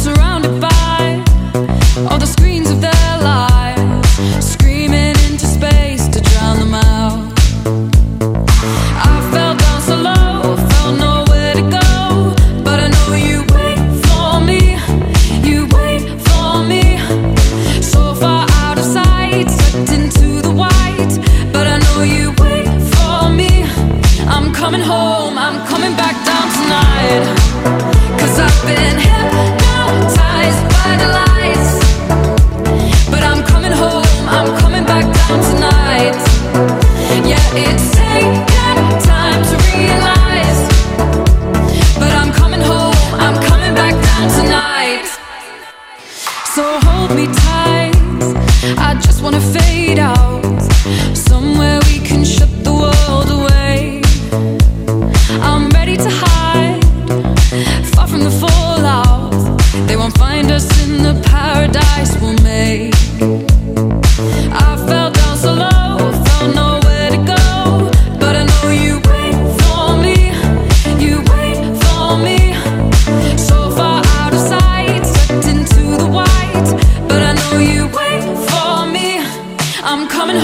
surrounded by home, I'm coming back down tonight. Cause I've been hypnotized by the lights. But I'm coming home, I'm coming back down tonight. Yeah, it's taking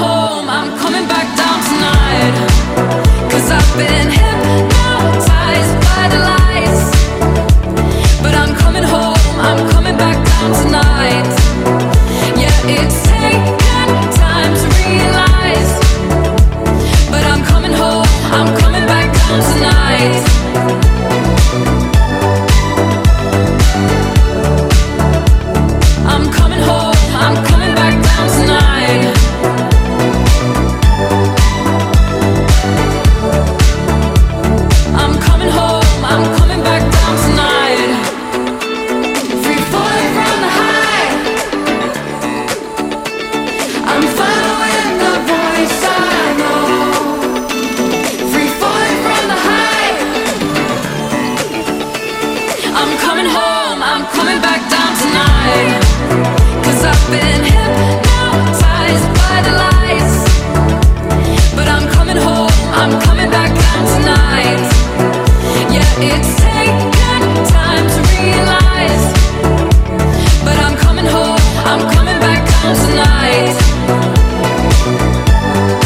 home, I'm coming back down tonight. Cause I've been hypnotized by the lights. But I'm coming home, I'm coming back down tonight. Yeah, it's taken time to realize. But I'm coming home, I'm coming back down tonight. Thank you.